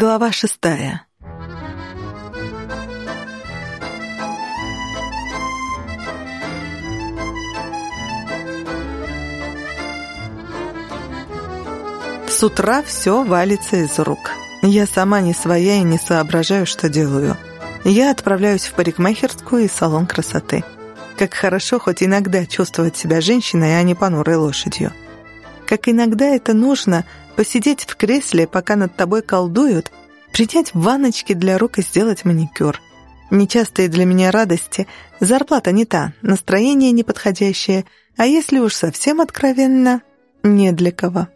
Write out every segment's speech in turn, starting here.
Глава шестая. С утра все валится из рук. Я сама не своя и не соображаю, что делаю. Я отправляюсь в парикмахерскую и салон красоты. Как хорошо хоть иногда чувствовать себя женщиной, а не понурой лошадью. Как иногда это нужно посидеть в кресле, пока над тобой колдуют, принять ванночки для рук и сделать маникюр. Нечастые для меня радости, зарплата не та, настроение неподходящее, а если уж совсем откровенно, не для кого.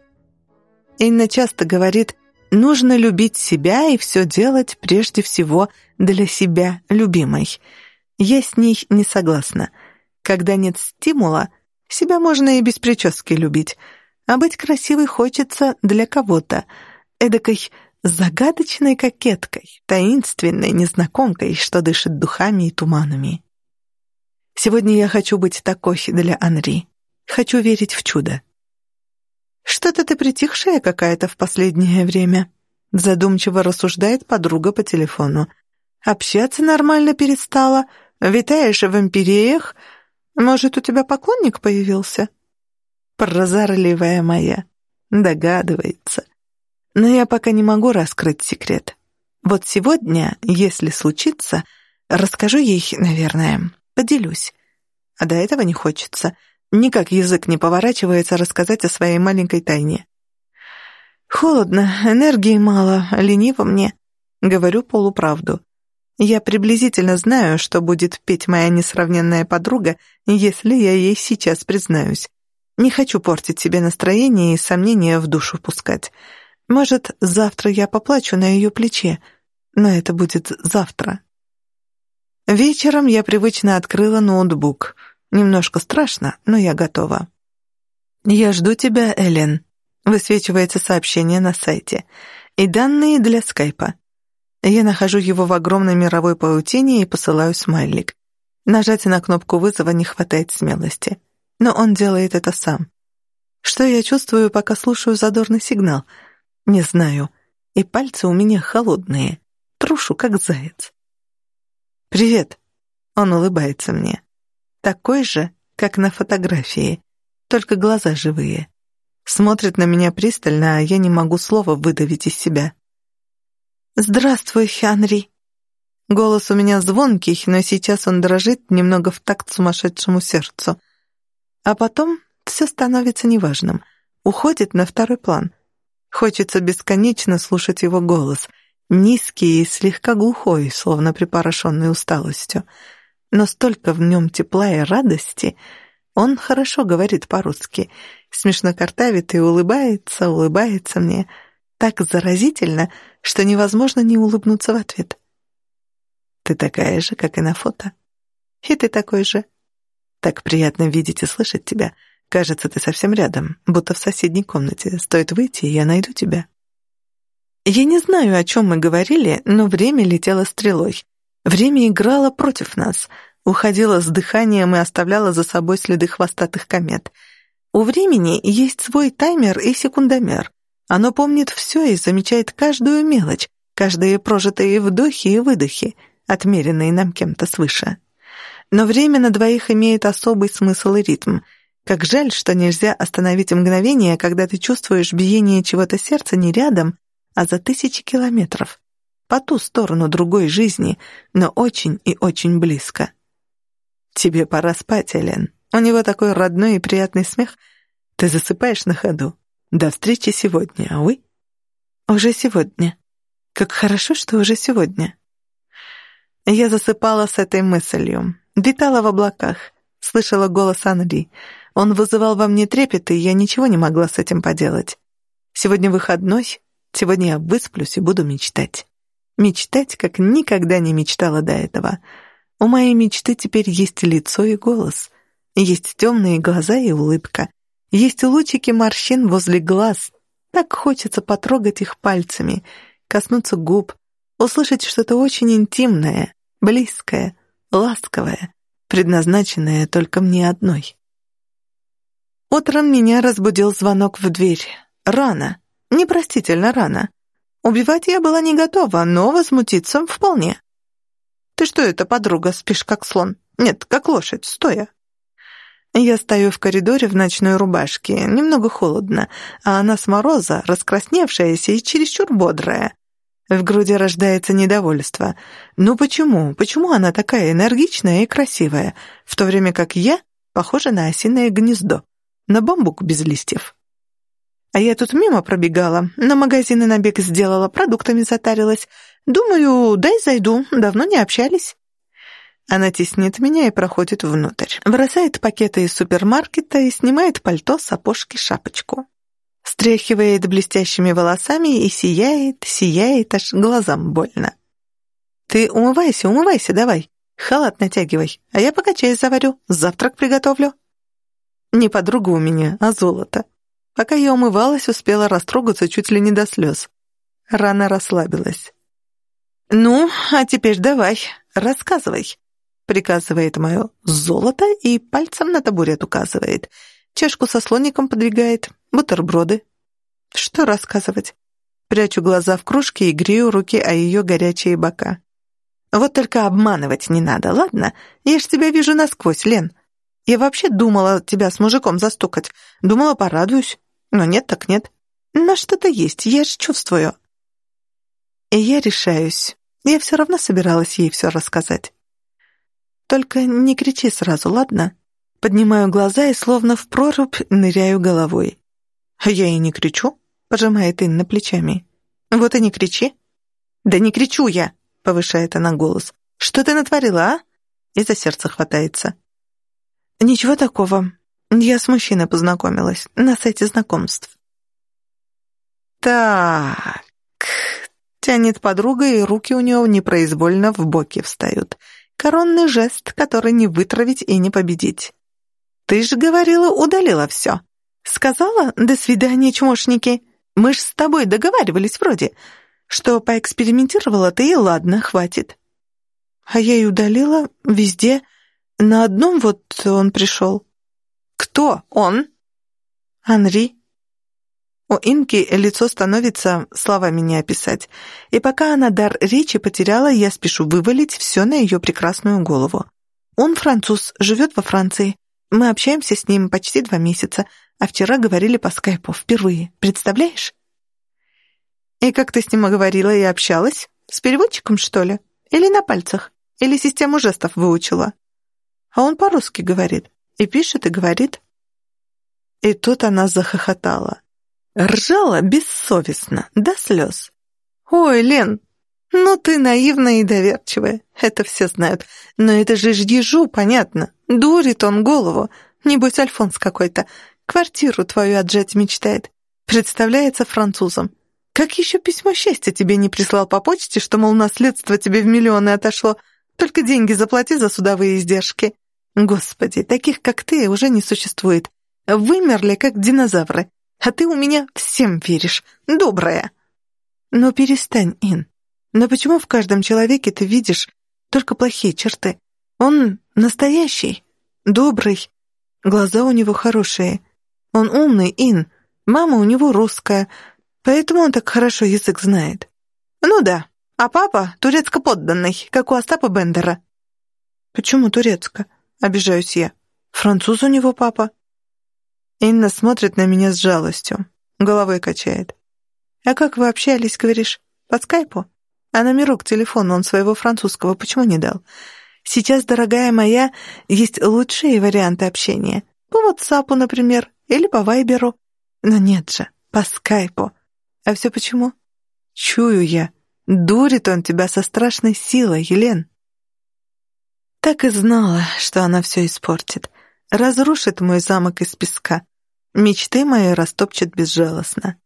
Инна часто говорит, нужно любить себя и все делать прежде всего для себя любимой. Я с ней не согласна. Когда нет стимула, себя можно и без прически любить, а быть красивой хочется для кого-то, эдакой загадочной кокеткой, таинственной незнакомкой, что дышит духами и туманами. Сегодня я хочу быть такой для Анри. Хочу верить в чудо. «Что-то ты притихшая какая-то в последнее время», задумчиво рассуждает подруга по телефону. «Общаться нормально перестала, витаешь в империях. Может, у тебя поклонник появился?» Прозорливая моя. Догадывается. Но я пока не могу раскрыть секрет. Вот сегодня, если случится, расскажу ей, наверное, поделюсь. А до этого не хочется. Никак язык не поворачивается рассказать о своей маленькой тайне. Холодно, энергии мало, лениво мне. Говорю полуправду. Я приблизительно знаю, что будет петь моя несравненная подруга, если я ей сейчас признаюсь. Не хочу портить себе настроение и сомнения в душу пускать. Может, завтра я поплачу на ее плече, но это будет завтра. Вечером я привычно открыла ноутбук — Немножко страшно, но я готова. «Я жду тебя, Элен», — высвечивается сообщение на сайте. «И данные для скайпа». Я нахожу его в огромной мировой паутине и посылаю смайлик. Нажать на кнопку вызова не хватает смелости. Но он делает это сам. Что я чувствую, пока слушаю задорный сигнал? Не знаю. И пальцы у меня холодные. Трушу, как заяц. «Привет!» Он улыбается мне. Такой же, как на фотографии, только глаза живые. Смотрит на меня пристально, а я не могу слова выдавить из себя. «Здравствуй, Ханри!» Голос у меня звонкий, но сейчас он дрожит немного в такт сумасшедшему сердцу. А потом все становится неважным, уходит на второй план. Хочется бесконечно слушать его голос, низкий и слегка глухой, словно припорошенный усталостью но столько в нем тепла и радости. Он хорошо говорит по-русски, смешно картавит и улыбается, улыбается мне. Так заразительно, что невозможно не улыбнуться в ответ. Ты такая же, как и на фото. И ты такой же. Так приятно видеть и слышать тебя. Кажется, ты совсем рядом, будто в соседней комнате. Стоит выйти, и я найду тебя. Я не знаю, о чем мы говорили, но время летело стрелой. Время играло против нас, уходило с дыханием и оставляло за собой следы хвостатых комет. У времени есть свой таймер и секундомер. Оно помнит все и замечает каждую мелочь, каждые прожитые вдохи и выдохи, отмеренные нам кем-то свыше. Но время на двоих имеет особый смысл и ритм. Как жаль, что нельзя остановить мгновение, когда ты чувствуешь биение чего-то сердца не рядом, а за тысячи километров по ту сторону другой жизни, но очень и очень близко. «Тебе пора спать, Элен. У него такой родной и приятный смех. Ты засыпаешь на ходу. До встречи сегодня, а вы?» «Уже сегодня. Как хорошо, что уже сегодня». Я засыпала с этой мыслью, витала в облаках, слышала голос Анри. Он вызывал во мне трепет, и я ничего не могла с этим поделать. Сегодня выходной, сегодня я высплюсь и буду мечтать. Мечтать, как никогда не мечтала до этого. У моей мечты теперь есть лицо и голос. Есть темные глаза и улыбка. Есть лучики морщин возле глаз. Так хочется потрогать их пальцами, коснуться губ, услышать что-то очень интимное, близкое, ласковое, предназначенное только мне одной. Утром меня разбудил звонок в дверь. Рано, непростительно рано. Убивать я была не готова, но возмутиться вполне. «Ты что это, подруга, спишь как слон? Нет, как лошадь, стоя». Я стою в коридоре в ночной рубашке, немного холодно, а она с мороза, раскрасневшаяся и чересчур бодрая. В груди рождается недовольство. Ну почему? Почему она такая энергичная и красивая, в то время как я похожа на осиное гнездо, на бамбук без листьев? А я тут мимо пробегала, на магазины набег сделала, продуктами затарилась. Думаю, дай зайду, давно не общались. Она теснит меня и проходит внутрь. Бросает пакеты из супермаркета и снимает пальто, сапожки, шапочку. Стряхивает блестящими волосами и сияет, сияет, аж глазам больно. «Ты умывайся, умывайся давай. Халат натягивай, а я пока чай заварю, завтрак приготовлю». Не подруга у меня, а золото. Пока я умывалась, успела растрогаться чуть ли не до слез. Рано расслабилась. «Ну, а теперь давай, рассказывай», приказывает мое золото и пальцем на табурет указывает. Чашку со слоником подвигает, бутерброды. Что рассказывать? Прячу глаза в кружке и грею руки о ее горячие бока. Вот только обманывать не надо, ладно? Я ж тебя вижу насквозь, Лен. Я вообще думала тебя с мужиком застукать. Думала, порадуюсь. Но нет так нет. Но что-то есть, я ж чувствую. И я решаюсь. Я все равно собиралась ей все рассказать. Только не кричи сразу, ладно? Поднимаю глаза и словно в прорубь ныряю головой. «А я и не кричу», — пожимает Инна плечами. «Вот и не кричи». «Да не кричу я», — повышает она голос. «Что ты натворила, а?» И за сердце хватается. «Ничего такого. Я с мужчиной познакомилась на сайте знакомств». «Так...» Тянет подруга, и руки у нее непроизвольно в боки встают. Коронный жест, который не вытравить и не победить. «Ты же говорила, удалила все. Сказала, до свидания, чмошники. Мы ж с тобой договаривались вроде, что поэкспериментировала ты и ладно, хватит». А я и удалила везде. На одном вот он пришел. «Кто он?» «Анри». У Инки лицо становится словами не описать. И пока она дар речи потеряла, я спешу вывалить все на ее прекрасную голову. Он француз, живет во Франции. Мы общаемся с ним почти два месяца, а вчера говорили по скайпу впервые. Представляешь? И как ты с ним говорила и общалась? С переводчиком, что ли? Или на пальцах? Или систему жестов выучила? А он по-русски говорит. И пишет, и говорит. И тут она захохотала. Ржала бессовестно, до слез. «Ой, Лен, ну ты наивная и доверчивая, это все знают. Но это же ежу, понятно. Дурит он голову. Небось, Альфонс какой-то. Квартиру твою отжать мечтает. Представляется французом. Как еще письмо счастья тебе не прислал по почте, что, мол, наследство тебе в миллионы отошло? Только деньги заплати за судовые издержки. Господи, таких, как ты, уже не существует. Вымерли, как динозавры. А ты у меня всем веришь. Добрая. Но перестань, Ин. Но почему в каждом человеке ты видишь только плохие черты? Он настоящий, добрый. Глаза у него хорошие. Он умный, Ин. Мама у него русская, поэтому он так хорошо язык знает. Ну да, а папа турецко-подданный, как у Остапа Бендера. Почему турецко? Обижаюсь я. Француз у него папа. Инна смотрит на меня с жалостью, головой качает. «А как вы общались, говоришь? По скайпу? А номерок телефона он своего французского почему не дал? Сейчас, дорогая моя, есть лучшие варианты общения. По WhatsApp, например, или по Вайберу. Но нет же, по скайпу. А все почему? Чую я. Дурит он тебя со страшной силой, Елен. Так и знала, что она все испортит. Разрушит мой замок из песка. Мечты мои растопчет безжалостно.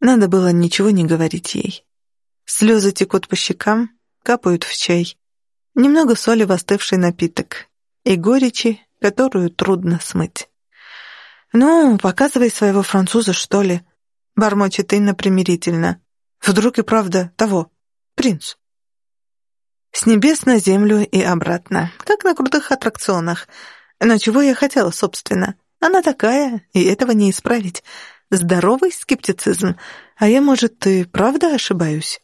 Надо было ничего не говорить ей. Слезы текут по щекам, капают в чай. Немного соли в остывший напиток. И горечи, которую трудно смыть. «Ну, показывай своего француза, что ли», — бормочет Инна примирительно. «Вдруг и правда того, принц». С небес на землю и обратно, как на крутых аттракционах. Но чего я хотела, собственно? Она такая, и этого не исправить. здоровый скептицизм. А я, может, и правда ошибаюсь?